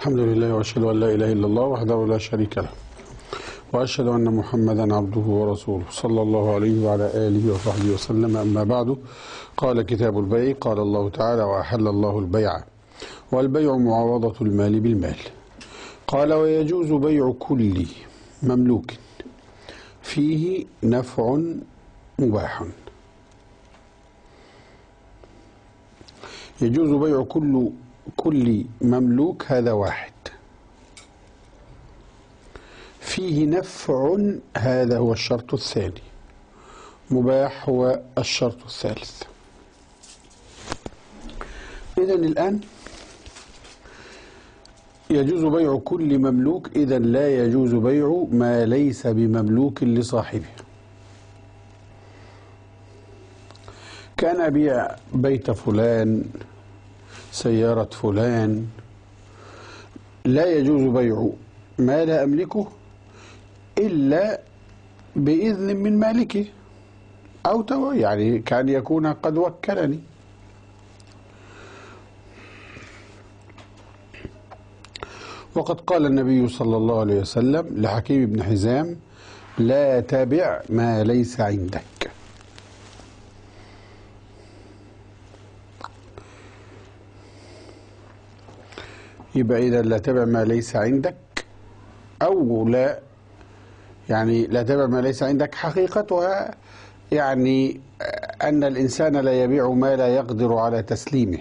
الحمد لله وأشهد أن لا إله إلا الله وحده لا شريك له وأشهد أن محمدا عبده ورسوله صلى الله عليه وعلى آله وصحبه وسلم. أما بعد قال كتاب البيع قال الله تعالى وأحل الله البيع والبيع معاوضه المال بالمال. قال ويجوز بيع كل مملوك فيه نفع مباح. يجوز بيع كل كل مملوك هذا واحد. فيه نفع هذا هو الشرط الثاني. مباح هو الشرط الثالث. إذا الآن يجوز بيع كل مملوك. إذا لا يجوز بيع ما ليس بمملوك لصاحبه. كان أبيع بيت فلان سيارة فلان. لا يجوز بيع. ما لا أملكه إلا بإذن من مالكه. أو تو يعني كان يكون قد وكلني. وقد قال النبي صلى الله عليه وسلم لحكيم بن حزام لا تبع ما ليس عندك. يبقى إذا لا تبع ما ليس عندك أو لا يعني لا تبع ما ليس عندك حقيقتها يعني أن الإنسان لا يبيع ما لا يقدر على تسليمه.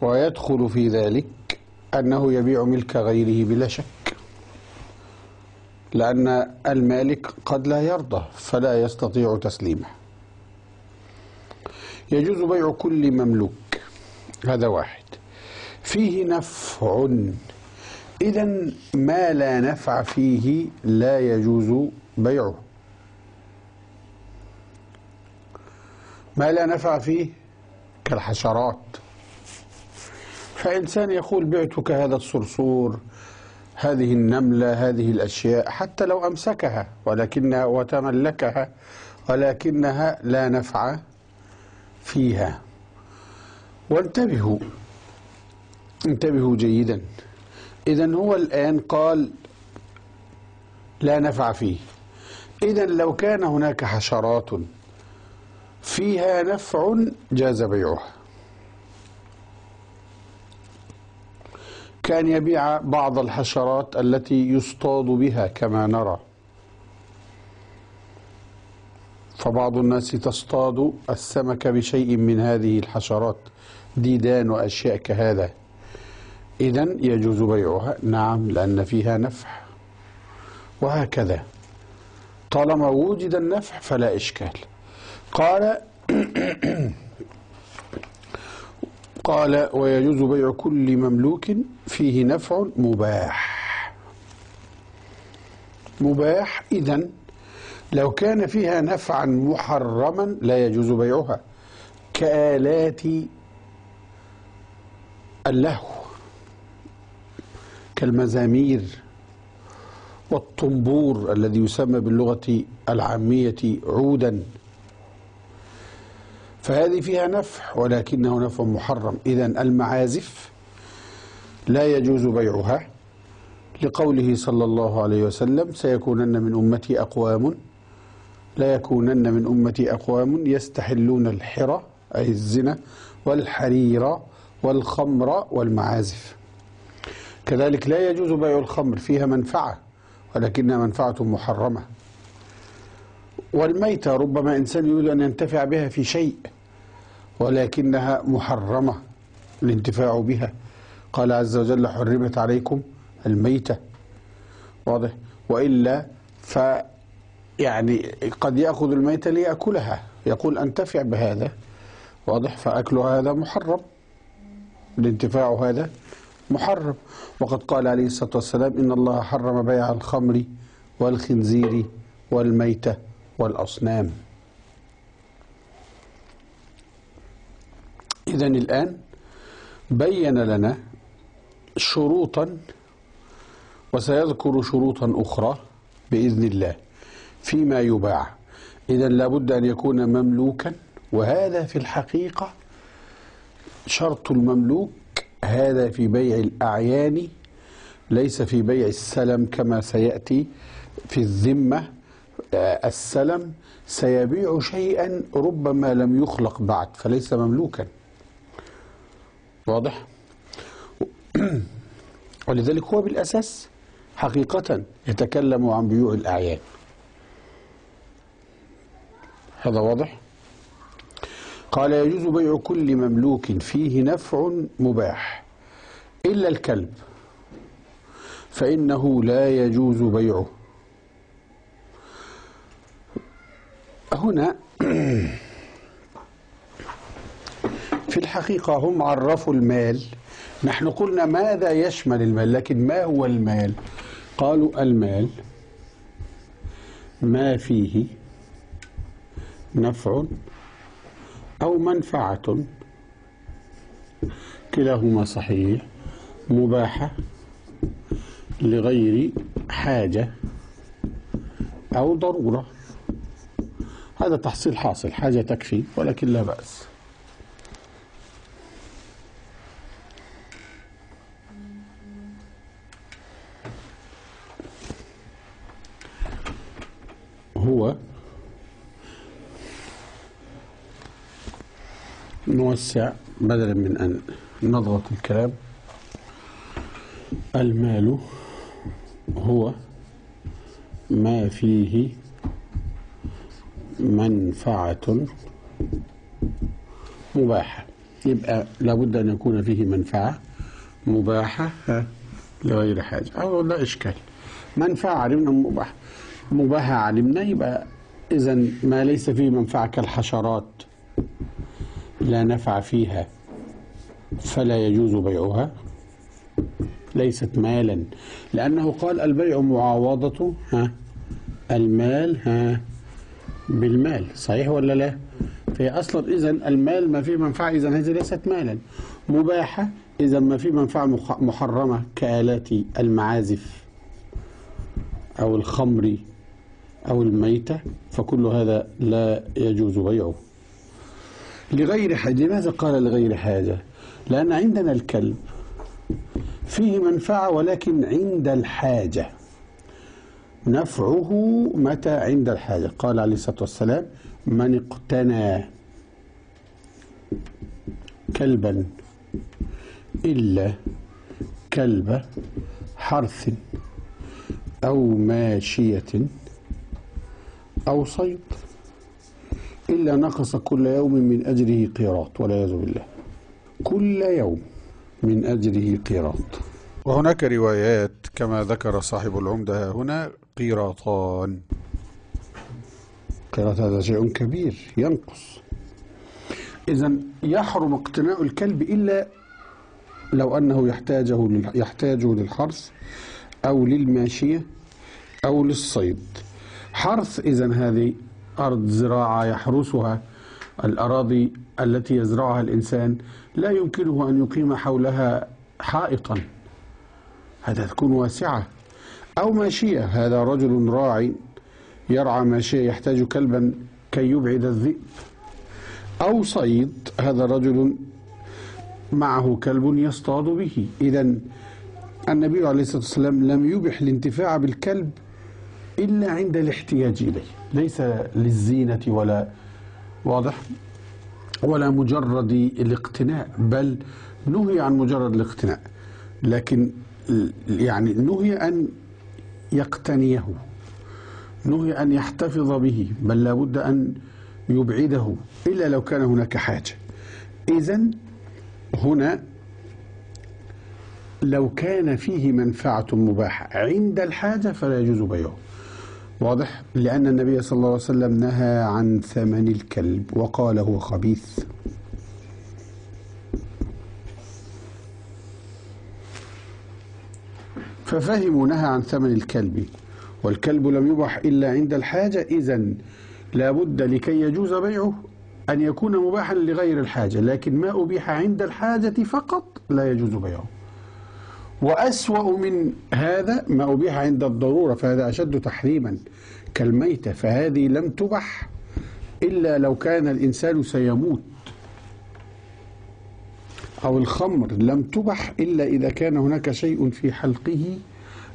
ويدخل في ذلك أنه يبيع ملك غيره بلا شك لأن المالك قد لا يرضى فلا يستطيع تسليمه. يجوز بيع كل مملوك هذا واحد. فيه نفع. إذا ما لا نفع فيه لا يجوز بيعه. ما لا نفع فيه كالحشرات. فإنسان يقول بعتك هذا الصرصور هذه النملة هذه الأشياء حتى لو أمسكها ولكنها وتملكها ولكنها لا نفع فيها. وانتبهوا انتبهوا جيدا. إذا هو الآن قال لا نفع فيه. إذا لو كان هناك حشرات فيها نفع جاز بيعها. كان يبيع بعض الحشرات التي يصطاد بها كما نرى. فبعض الناس تصطاد السمك بشيء من هذه الحشرات. ديدان وأشياء كهذا. إذا يجوز بيعها. نعم لأن فيها نفع وهكذا. طالما وجد النفع فلا إشكال. قال قال ويجوز بيع كل مملوك فيه نفع مباح. مباح إذا لو كان فيها نفعا محرما لا يجوز بيعها. كآلات اللهو. كالمزامير والطنبور الذي يسمى باللغة العامية عودا. فهذه فيها نفع ولكنه نفع محرم. إذا المعازف لا يجوز بيعها. لقوله صلى الله عليه وسلم سيكونن من أمتي أقوام. لا يكونن من أمتي أقوام يستحلون الحرى أي الزنا والحرير والخمر والمعازف. كذلك لا يجوز بيع الخمر فيها منفعة ولكنها منفعة محرمة. والميتة ربما إنسان يريد أن ينتفع بها في شيء ولكنها محرمة الانتفاع بها. قال عز وجل حرمت عليكم الميتة. واضح. وإلا ف يعني قد يأخذ الميتة ليأكلها يقول أنتفع بهذا. واضح. فأكل هذا محرم. الانتفاع هذا محرم. وقد قال عليه الصلاة والسلام إن الله حرم بيع الخمر والخنزير والميتة والأصنام. إذا الآن بين لنا شروطا وسيذكر شروطا أخرى بإذن الله فيما يباع. إذا لابد أن يكون مملوكا وهذا في الحقيقة شرط المملوك هذا في بيع الأعيان ليس في بيع السلم كما سيأتي في الذمة. آه، السلم سيبيع شيئا ربما لم يخلق بعد فليس مملوكا. واضح؟ ولذلك هو بالأساس حقيقة يتكلم عن بيوع الأعيان. هذا واضح؟ قال يجوز بيع كل مملوك فيه نفع مباح إلا الكلب فإنه لا يجوز بيعه. هنا في الحقيقة هم عرفوا المال. نحن قلنا ماذا يشمل المال لكن ما هو المال؟ قالوا المال ما فيه نفع أو منفعة. كلاهما صحيح. مباحة لغير حاجة أو ضرورة. هذا تحصيل حاصل. حاجة تكفي ولكن لا بأس هو نوسع بدلا من أن نضغط الكلام. المال هو ما فيه منفعة مباحة. يبقى لابد أن يكون فيه منفعة مباحة لغير حاجة. أو لا إشكال. منفعة علمنا مباحة. مباحة علمنا يبقى إذا ما ليس فيه منفعة كالحشرات. لا نفع فيها فلا يجوز بيعها. ليست مالا. لأنه قال البيع معاوضة ها المال ها بالمال. صحيح ولا لا؟ فهي أصلا إذا المال ما فيه منفعة إذا هذه ليست مالا. مباحة إذا ما فيه منفعة محرمة كآلات المعازف أو الخمر أو الميتة فكل هذا لا يجوز بيعه. لغير حاجة. لماذا قال لغير حاجة؟ لأن عندنا الكلب فيه منفعة ولكن عند الحاجة. نفعه متى؟ عند الحاجة. قال عليه الصلاة والسلام من اقتنى كلبا إلا كلب حرث أو ماشية أو صيد إلا نقص كل يوم من أجره قيراط والعياذ بالله. كل يوم من أجره قيراط. وهناك روايات كما ذكر صاحب العمدة هنا قيراطان. قيراط هذا شيء كبير ينقص. إذا يحرم اقتناء الكلب إلا لو أنه يحتاجه يحتاجه للحرث أو للماشية أو للصيد. حرث إذا هذه أرض زراعة يحرسها الأراضي التي يزرعها الإنسان لا يمكنه أن يقيم حولها حائطا. هذا تكون واسعة. أو ماشية. هذا رجل راعي يرعى ماشية يحتاج كلبا كي يبعد الذئب. أو صيد. هذا رجل معه كلب يصطاد به. إذا النبي عليه الصلاة والسلام لم يبح الانتفاع بالكلب إلا عند الاحتياج إليه. ليس للزينة ولا واضح؟ ولا مجرد الاقتناء بل نهي عن مجرد الاقتناء لكن يعني نهي أن يقتنيه نهي أن يحتفظ به بل لابد أن يبعده إلا لو كان هناك حاجة. إذا هنا لو كان فيه منفعة مباحة عند الحاجة فلا يجوز بيعه. واضح؟ لأن النبي صلى الله عليه وسلم نهى عن ثمن الكلب وقال هو خبيث. ففهموا نهى عن ثمن الكلب والكلب لم يبح إلا عند الحاجة إذا لابد لكي يجوز بيعه أن يكون مباحا لغير الحاجة لكن ما أبيح عند الحاجة فقط لا يجوز بيعه. وأسوأ من هذا ما أبيح عند الضرورة فهذا أشد تحريما كالميتة فهذه لم تبح إلا لو كان الإنسان سيموت. أو الخمر لم تبح إلا إذا كان هناك شيء في حلقه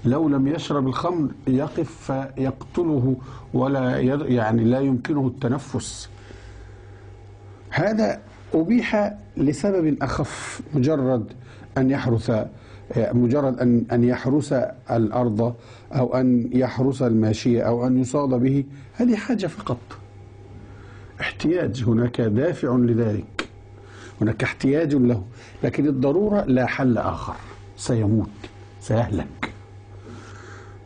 لو لم يشرب الخمر يقف فيقتله ولا يعني لا يمكنه التنفس. هذا أبيح لسبب أخف مجرد أن يحرث مجرد أن أن يحرس الأرض أو أن يحرس الماشية أو أن يصاد به هذه حاجة فقط. احتياج هناك دافع لذلك. هناك احتياج له. لكن الضرورة لا حل آخر. سيموت. سيهلك.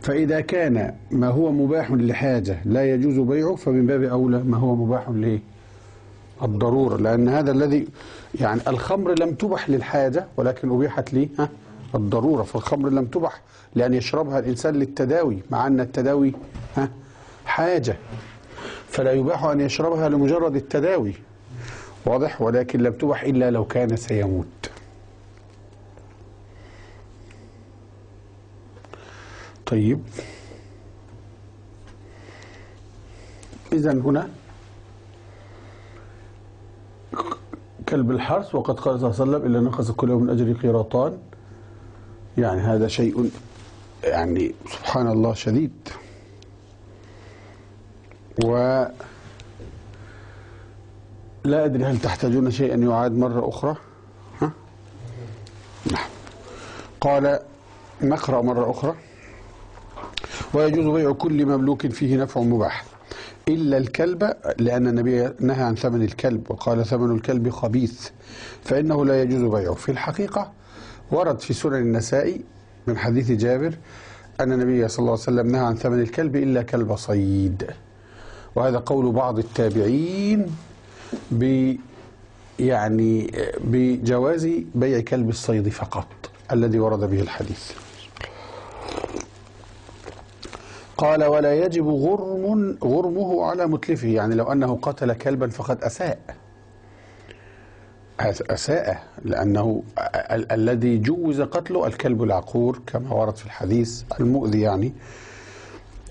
فإذا كان ما هو مباح لحاجة لا يجوز بيعه فمن باب أولى ما هو مباح لإيه؟ الضرورة. لأن هذا الذي يعني الخمر لم تبح للحاجة ولكن أبيحت لي ها؟ الضرورة فالخمر لم تبح لأن يشربها الإنسان للتداوي مع أن التداوي ها حاجة. فلا يباح أن يشربها لمجرد التداوي. واضح؟ ولكن لم تبح إلا لو كان سيموت. طيب. إذا هنا كلب الحرث وقد قال صلى الله عليه وسلم إلا نقص كل يوم من أجر قيراطان. يعني هذا شيء يعني سبحان الله شديد. و لا أدري هل تحتاجون شيئا يعاد مرة أخرى؟ ها؟ نعم. قال نقرأ مرة أخرى. ويجوز بيع كل مملوك فيه نفع مباح. إلا الكلب لأن النبي نهى عن ثمن الكلب وقال ثمن الكلب خبيث فإنه لا يجوز بيعه. في الحقيقة ورد في سنن النسائي من حديث جابر أن النبي صلى الله عليه وسلم نهى عن ثمن الكلب إلا كلب صيد. وهذا قول بعض التابعين ب يعني بجواز بيع كلب الصيد فقط الذي ورد به الحديث. قال ولا يجب غرم غرمه على متلفه. يعني لو أنه قتل كلبا فقد أساء. أساء لأنه ال- الذي جوز قتله الكلب العقور كما ورد في الحديث المؤذي يعني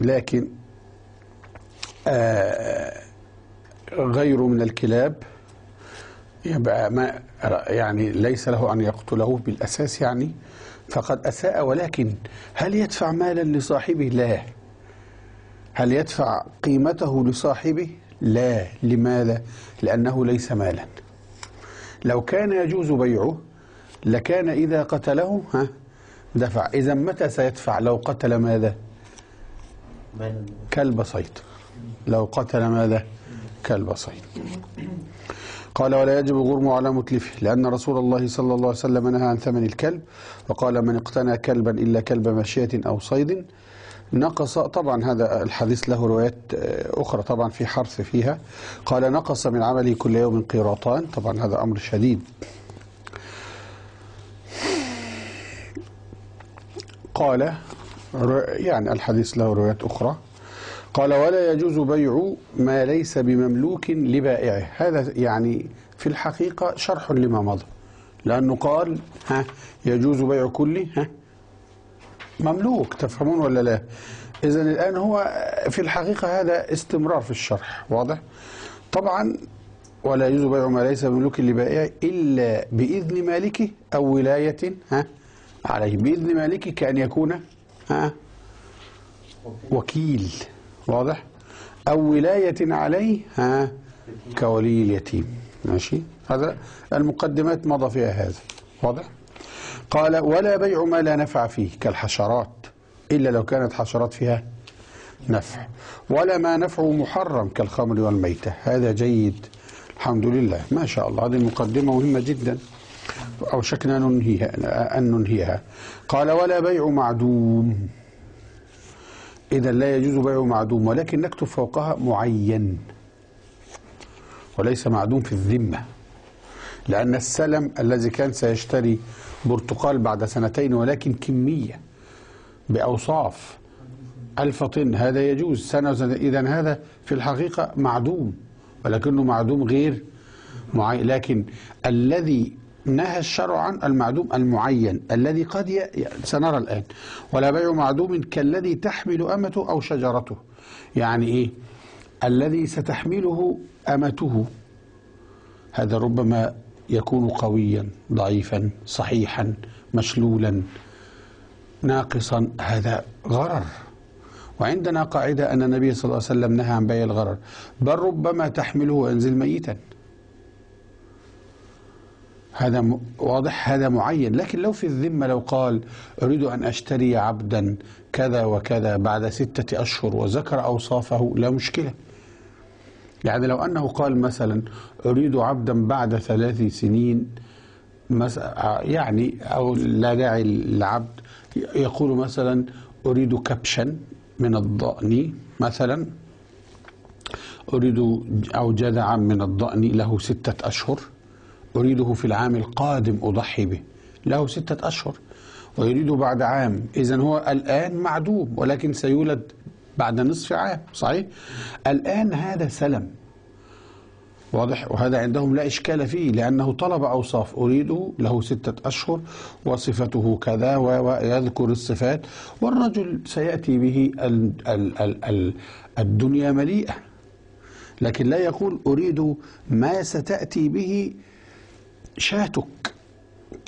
لكن آه، غيره من الكلاب يبقى ما يعني ليس له أن يقتله بالأساس يعني فقد أساء ولكن هل يدفع مالا لصاحبه؟ لا هل يدفع قيمته لصاحبه؟ لا لماذا؟ لأنه ليس مالا لو كان يجوز بيعه لكان إذا قتله ها دفع. إذا متى سيدفع؟ لو قتل ماذا؟ كلب صيد. لو قتل ماذا؟ كلب صيد. قال ولا يجب غرم على متلفه لأن رسول الله صلى الله عليه وسلم نهى عن ثمن الكلب وقال من اقتنى كلبا إلا كلب ماشية أو صيد نقص طبعا هذا الحديث له روايات آه، أخرى طبعا في حرف فيها. قال نقص من عمله كل يوم قيراطان. طبعا هذا أمر شديد. قال يعني الحديث له روايات أخرى. قال ولا يجوز بيع ما ليس بمملوك لبائعه. هذا يعني في الحقيقة شرح لما مضى. لأنه قال ها يجوز بيع كل ها مملوك تفهمون ولا لا؟ إذا الآن هو في الحقيقة هذا استمرار في الشرح واضح؟ طبعا ولا يجوز بيع ما ليس بمملوك لبائعه إلا بإذن مالكه أو ولاية ها؟ عليه بإذن مالكه كأن يكون ها؟ وكيل واضح؟ أو ولاية عليه ها؟ كولي اليتيم ماشي؟ هذا المقدمات مضى فيها هذا واضح؟ قال ولا بيع ما لا نفع فيه كالحشرات إلا لو كانت حشرات فيها نفع. ولا ما نفعه محرم كالخمر والميتة. هذا جيد الحمد لله. ما شاء الله هذه المقدمة مهمة جدا أوشكنا ننهيها أن ننهيها. قال ولا بيع معدوم. إذا لا يجوز بيع معدوم ولكن نكتب فوقها معين وليس معدوم في الذمة لأن السلم الذي كان سيشتري برتقال بعد سنتين ولكن كمية بأوصاف ألف طن. هذا يجوز. سنة إذا هذا في الحقيقة معدوم ولكنه معدوم غير معين. لكن الذي نهى الشرع عن المعدوم المعين الذي قد ي... سنرى الآن. ولا بيع معدوم كالذي تحمل أمته أو شجرته. يعني إيه؟ الذي ستحمله أمته. هذا ربما يكون قويا ضعيفا صحيحا مشلولا ناقصا هذا غرر. وعندنا قاعدة أن النبي صلى الله عليه وسلم نهى عن بيع الغرر. بل ربما تحمله وينزل ميتا. هذا واضح هذا معين. لكن لو في الذمة لو قال أريد أن أشتري عبدا كذا وكذا بعد ستة أشهر وذكر أوصافه لا مشكلة. يعني لو أنه قال مثلا أريد عبدا بعد ثلاث سنين يعني أو لا داعي للعبد يقول مثلا أريد كبشا من الضأن مثلا أريد أو جذعا من الضأن له ستة أشهر أريده في العام القادم أضحي به له ستة أشهر ويريد بعد عام. إذا هو الآن معدوم ولكن سيولد بعد نصف عام صحيح؟ الآن هذا سلم. واضح؟ وهذا عندهم لا إشكال فيه لأنه طلب أوصاف. أريده له ستة أشهر وصفته كذا ويذكر الصفات والرجل سيأتي به ال ال ال ال الدنيا مليئة. لكن لا يقول أريد ما ستأتي به شاتك.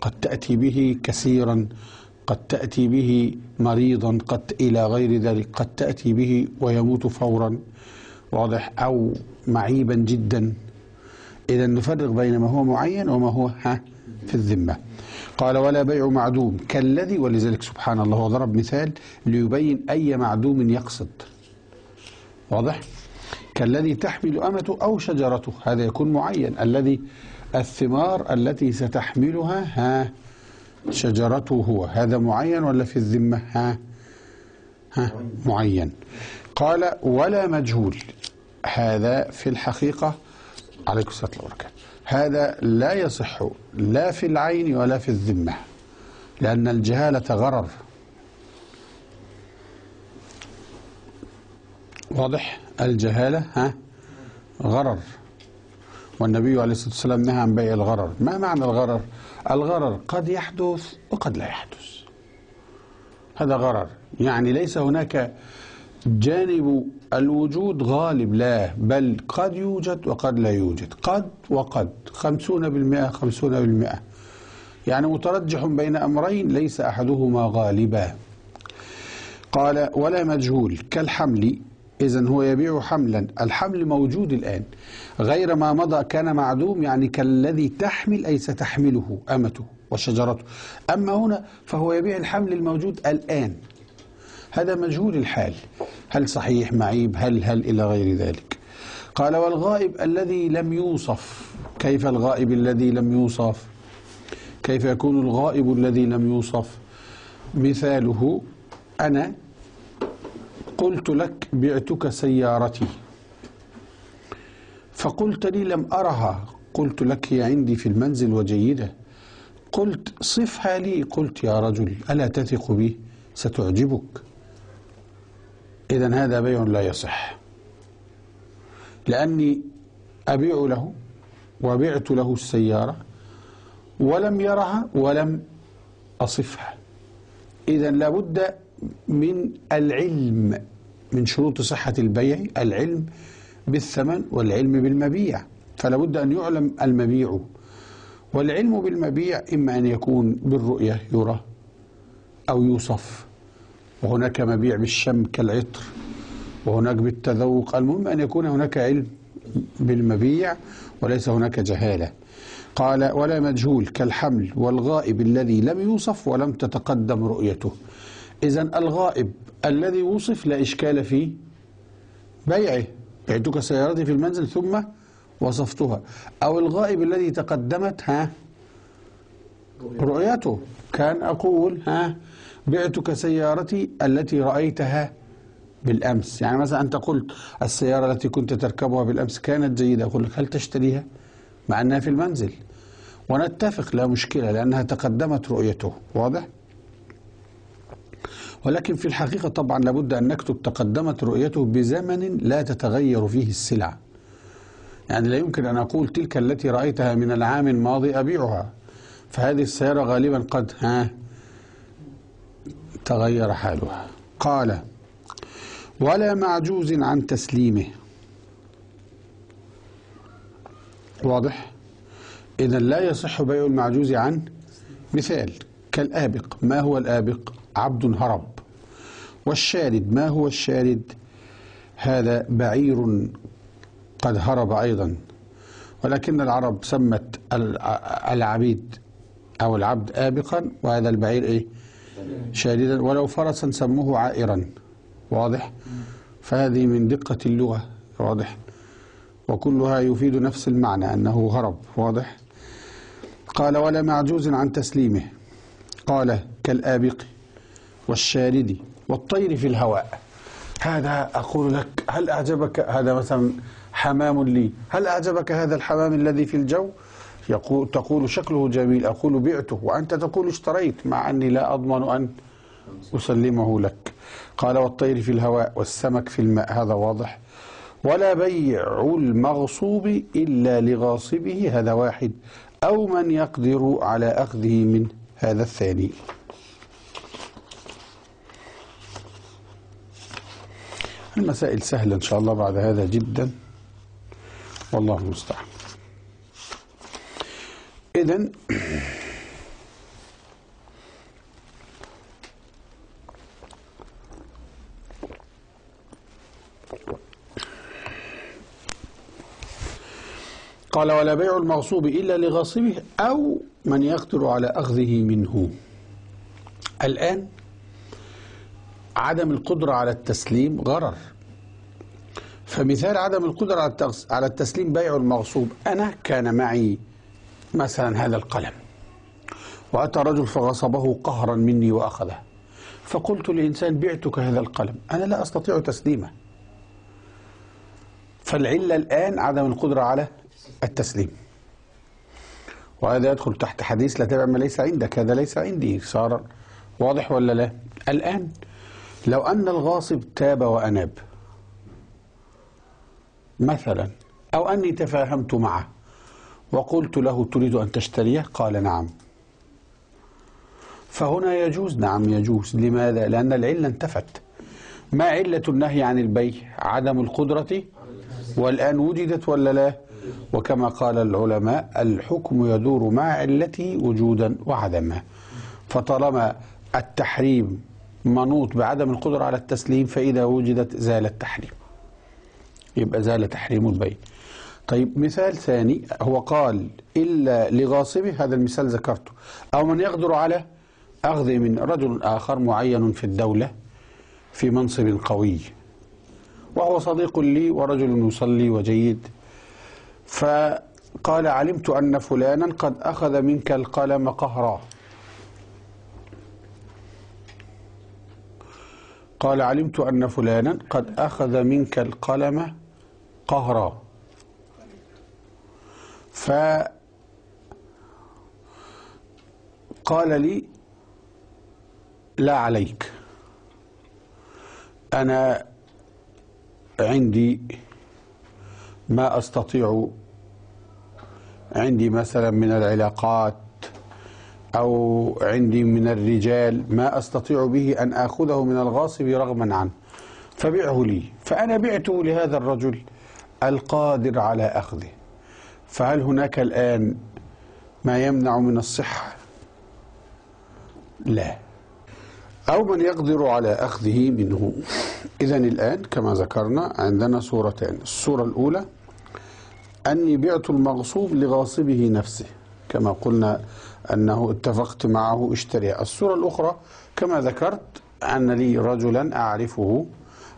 قد تأتي به كثيرا. قد تأتي به مريضا قد إلى غير ذلك قد تأتي به ويموت فورا. واضح؟ أو معيبا جدا. إذا نفرق بين ما هو معين وما هو ها في الذمة. قال ولا بيع معدوم. كالذي ولذلك سبحان الله ضرب مثال ليبين أي معدوم يقصد. واضح؟ كالذي تحمل أمته أو شجرته هذا يكون معين. الذي الثمار التي ستحملها ها شجرته هو. هذا معين ولا في الذمة؟ ها؟ ها؟ معين. قال ولا مجهول. هذا في الحقيقة عليكم الله وبركاته. هذا لا يصح لا في العين ولا في الذمة لأن الجهالة غرر. واضح؟ الجهالة ها؟ غرر. والنبي عليه الصلاة والسلام نهى عن بيع الغرر. ما معنى الغرر؟ الغرر قد يحدث وقد لا يحدث. هذا غرر. يعني ليس هناك جانب الوجود غالب لا بل قد يوجد وقد لا يوجد. قد وقد. خمسون بالمئة خمسون بالمئة. يعني مترجح بين أمرين ليس أحدهما غالبا. قال ولا مجهول. كالحمل إذا هو يبيع حملا. الحمل موجود الآن. غير ما مضى كان معدوم يعني كالذي تحمل أي ستحمله أمته وشجرته. أما هنا فهو يبيع الحمل الموجود الآن. هذا مجهول الحال. هل صحيح معيب؟ هل هل إلى غير ذلك؟ قال والغائب الذي لم يوصف. كيف الغائب الذي لم يوصف؟ كيف يكون الغائب الذي لم يوصف؟ مثاله أنا قلت لك بعتك سيارتي. فقلت لي لم أرها. قلت لك هي عندي في المنزل وجيدة. قلت صفها لي. قلت يا رجل ألا تثق بي؟ ستعجبك. إذا هذا بيع لا يصح. لأني أبيع له وبعت له السيارة ولم يرها ولم أصفها. إذا لابد من العلم من شروط صحة البيع العلم بالثمن والعلم بالمبيع. فلا بد أن يعلم المبيع. والعلم بالمبيع إما أن يكون بالرؤية يرى أو يوصف. وهناك مبيع بالشم كالعطر وهناك بالتذوق. المهم أن يكون هناك علم بالمبيع وليس هناك جهالة. قال ولا مجهول كالحمل والغائب الذي لم يوصف ولم تتقدم رؤيته. إذا الغائب الذي وصف لا إشكال في بيعه بعتك سيارتي في المنزل ثم وصفتها. أو الغائب الذي تقدمت ها رؤيته. كان أقول ها بعتك سيارتي التي رأيتها بالأمس. يعني مثلا أنت قلت السيارة التي كنت تركبها بالأمس كانت جيدة. أقول لك هل تشتريها؟ مع أنها في المنزل. ونتفق لا مشكلة لأنها تقدمت رؤيته. واضح؟ ولكن في الحقيقة طبعا لابد أن نكتب تقدمت رؤيته بزمن لا تتغير فيه السلع. يعني لا يمكن أن أقول تلك التي رأيتها من العام الماضي أبيعها. فهذه السيارة غالبا قد ها تغير حالها. قال ولا معجوز عن تسليمه. واضح؟ إذا لا يصح بيع المعجوز عن مثال. كالآبق. ما هو الآبق؟ عبد هرب. والشارد ما هو الشارد؟ هذا بعير قد هرب أيضا. ولكن العرب سمت الع- العبيد أو العبد آبقا وهذا البعير إيه؟ شاردا. ولو فرسا سموه عائرا. واضح؟ فهذه من دقة اللغة. واضح؟ وكلها يفيد نفس المعنى أنه هرب. واضح؟ قال ولا معجوز عن تسليمه. قال كالآبق. والشارد والطير في الهواء. هذا أقول لك هل أعجبك هذا مثلا حمام لي؟ هل أعجبك هذا الحمام الذي في الجو؟ يقول تقول شكله جميل أقول بعته وأنت تقول اشتريت مع أني لا أضمن أن أسلمه لك. قال والطير في الهواء والسمك في الماء. هذا واضح. ولا بيع المغصوب إلا لغاصبه. هذا واحد. أو من يقدر على أخذه من هذا الثاني. المسائل سهلة إن شاء الله بعد هذا جدا. والله المستعان. إذن قال ولا بيع المغصوب إلا لغاصبه أو من يقدر على أخذه منه. الآن عدم القدرة على التسليم غرر. فمثال عدم القدرة على التسليم بيع المغصوب. أنا كان معي مثلا هذا القلم. وأتى رجل فغصبه قهرا مني وأخذه. فقلت لإنسان بعتك هذا القلم. أنا لا أستطيع تسليمه. فالعلة الآن عدم القدرة على التسليم. وهذا يدخل تحت حديث لا تبع ما ليس عندك هذا ليس عندي. صار واضح ولا لا؟ الآن لو أن الغاصب تاب وأناب مثلا أو أني تفاهمت معه وقلت له تريد أن تشتريه؟ قال نعم. فهنا يجوز؟ نعم يجوز. لماذا؟ لأن العلة انتفت. ما علة النهي عن البيع؟ عدم القدرة؟ والآن وجدت ولا لا؟ وكما قال العلماء الحكم يدور مع علته وجودا وعدما. فطالما التحريم منوط بعدم القدرة على التسليم فإذا وجدت زال التحريم. يبقى زال تحريم البيع طيب مثال ثاني هو قال إلا لغاصبه هذا المثال ذكرته. أو من يقدر على أخذ من رجل آخر معين في الدولة في منصب قوي. وهو صديق لي ورجل يصلي وجيد. فقال علمت أن فلانا قد أخذ منك القلم قهرا. قال علمت أن فلانا قد أخذ منك القلم قهرا. فقال لي لا عليك. أنا عندي ما أستطيع عندي مثلا من العلاقات أو عندي من الرجال ما أستطيع به أن آخذه من الغاصب رغما عنه فبعه لي. فأنا بعته لهذا الرجل القادر على أخذه. فهل هناك الآن ما يمنع من الصحة؟ لا. أو من يقدر على أخذه منه. إذا الآن كما ذكرنا عندنا صورتان الصورة الأولى أني بعت المغصوب لغاصبه نفسه كما قلنا أنه اتفقت معه اشتريها الصورة الأخرى كما ذكرت أن لي رجلا أعرفه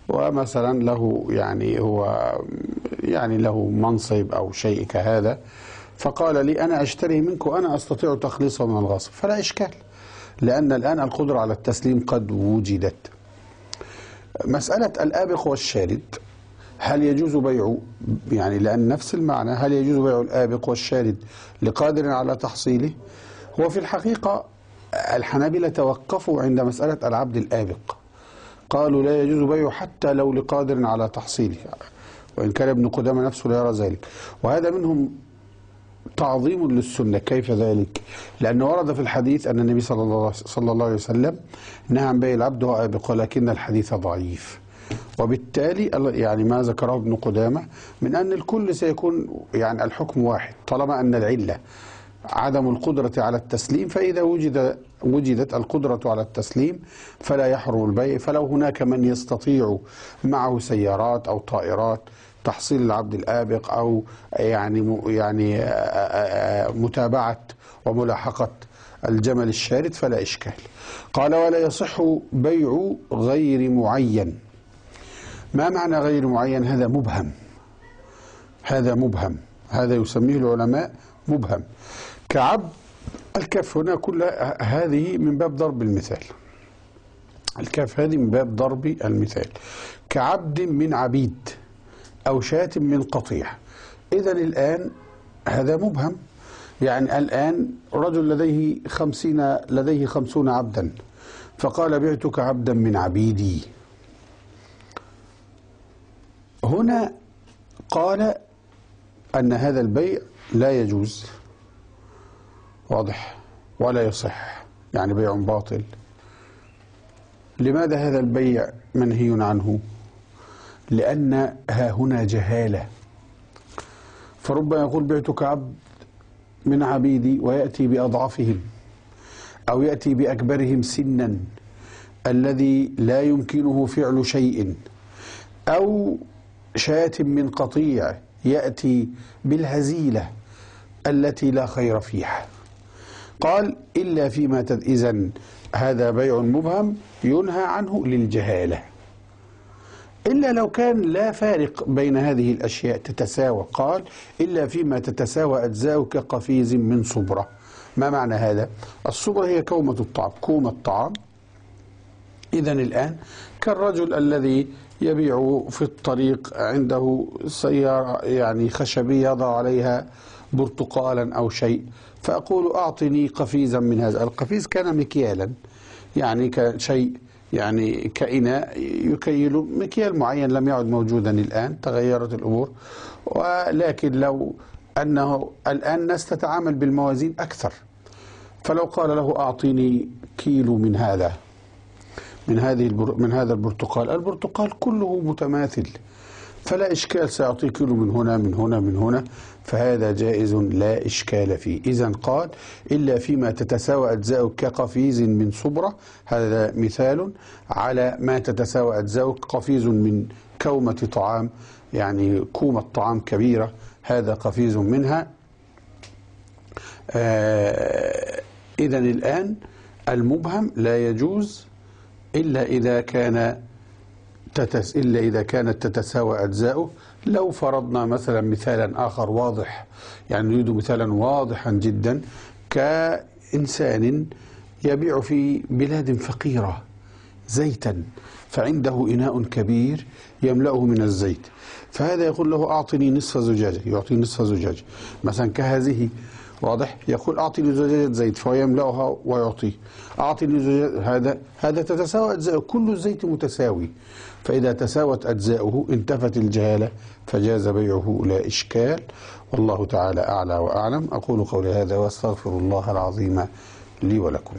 ومثلا له يعني هو يعني له منصب أو شيء كهذا فقال لي أنا أشتري منك وأنا أستطيع تخليصه من الغاصب فلا إشكال لأن الآن القدرة على التسليم قد وجدت. مسألة الآبق والشارد هل يجوز بيع؟ يعني لأن نفس المعنى هل يجوز بيع الآبق والشارد لقادر على تحصيله؟ هو في الحقيقة الحنابلة توقفوا عند مسألة العبد الآبق. قالوا لا يجوز بيعه حتى لو لقادر على تحصيله. وإن كان ابن قدامة نفسه لا يرى ذلك. وهذا منهم تعظيم للسنة كيف ذلك؟ لأنه ورد في الحديث أن النبي صلى الله, صلى الله عليه وسلم نهى عن بيع العبد وآبق ولكن الحديث ضعيف. وبالتالي يعني ما ذكره ابن قدامة من أن الكل سيكون يعني الحكم واحد طالما أن العلة عدم القدرة على التسليم فإذا وجد وجدت القدرة على التسليم فلا يحرم البيع. فلو هناك من يستطيع معه سيارات أو طائرات تحصيل العبد الآبق أو يعني يعني متابعة وملاحقة الجمل الشارد فلا إشكال. قال ولا يصح بيع غير معين. ما معنى غير معين؟ هذا مبهم. هذا مبهم. هذا يسميه العلماء مبهم. كعبد الكف هنا كل هذه من باب ضرب المثال. الكاف هذه من باب ضرب المثال. كعبد من عبيد أو شاة من قطيع. إذا الآن هذا مبهم. يعني الآن رجل لديه خمسين لديه خمسون عبدا. فقال بعتك عبدا من عبيدي. هنا قال أن هذا البيع لا يجوز. واضح ولا يصح يعني بيع باطل. لماذا هذا البيع منهي عنه؟ لأن ها هنا جهالة. فربما يقول بعتك عبد من عبيدي ويأتي بأضعفهم أو يأتي بأكبرهم سنا الذي لا يمكنه فعل شيء أو شاة من قطيع يأتي بالهزيلة التي لا خير فيها. قال إلا فيما تد... إذن هذا بيع مبهم ينهى عنه للجهالة. إلا لو كان لا فارق بين هذه الأشياء تتساوى قال إلا فيما تتساوى أجزاء كقفيز من صبرة. ما معنى هذا؟ الصبرة هي كومة الطعام كومة الطعام. إذا الآن كالرجل الذي يبيع في الطريق عنده سيارة يعني خشبية يضع عليها برتقالا أو شيء فأقول أعطني قفيزا من هذا. القفيز كان مكيالا يعني كشيء يعني كإناء يكيل مكيال معين لم يعد موجودا الآن تغيرت الأمور. ولكن لو أنه الآن الناس تتعامل بالموازين أكثر. فلو قال له أعطيني كيلو من هذا من هذه من هذا البرتقال. البرتقال كله متماثل. فلا إشكال سيعطي كيلو من هنا من هنا من هنا. فهذا جائز لا إشكال فيه. إذا قال إلا فيما تتساوى أجزاء كقفيز من صبرة هذا مثال على ما تتساوى أجزاء قفيز من كومة طعام يعني كومة طعام كبيرة هذا قفيز منها. آه إذا الآن المبهم لا يجوز إلا إذا كان تتس إلا إذا كانت تتساوى أجزاؤه لو فرضنا مثلا مثالا آخر واضح يعني نريد مثالا واضحا جدا كإنسان يبيع في بلاد فقيرة زيتا فعنده إناء كبير يملأه من الزيت فهذا يقول له أعطني نصف زجاجة يعطي نصف زجاجة. مثلا كهذه واضح يقول أعطني زجاجة زيت فهو يملأها ويعطيه أعطني زجاجة هذا هذا تتساوى أجزاء كل الزيت متساوي. فإذا تساوت أجزاؤه انتفت الجهالة فجاز بيعه لا إشكال. والله تعالى أعلى وأعلم. أقول قولي هذا وأستغفر الله العظيم لي ولكم.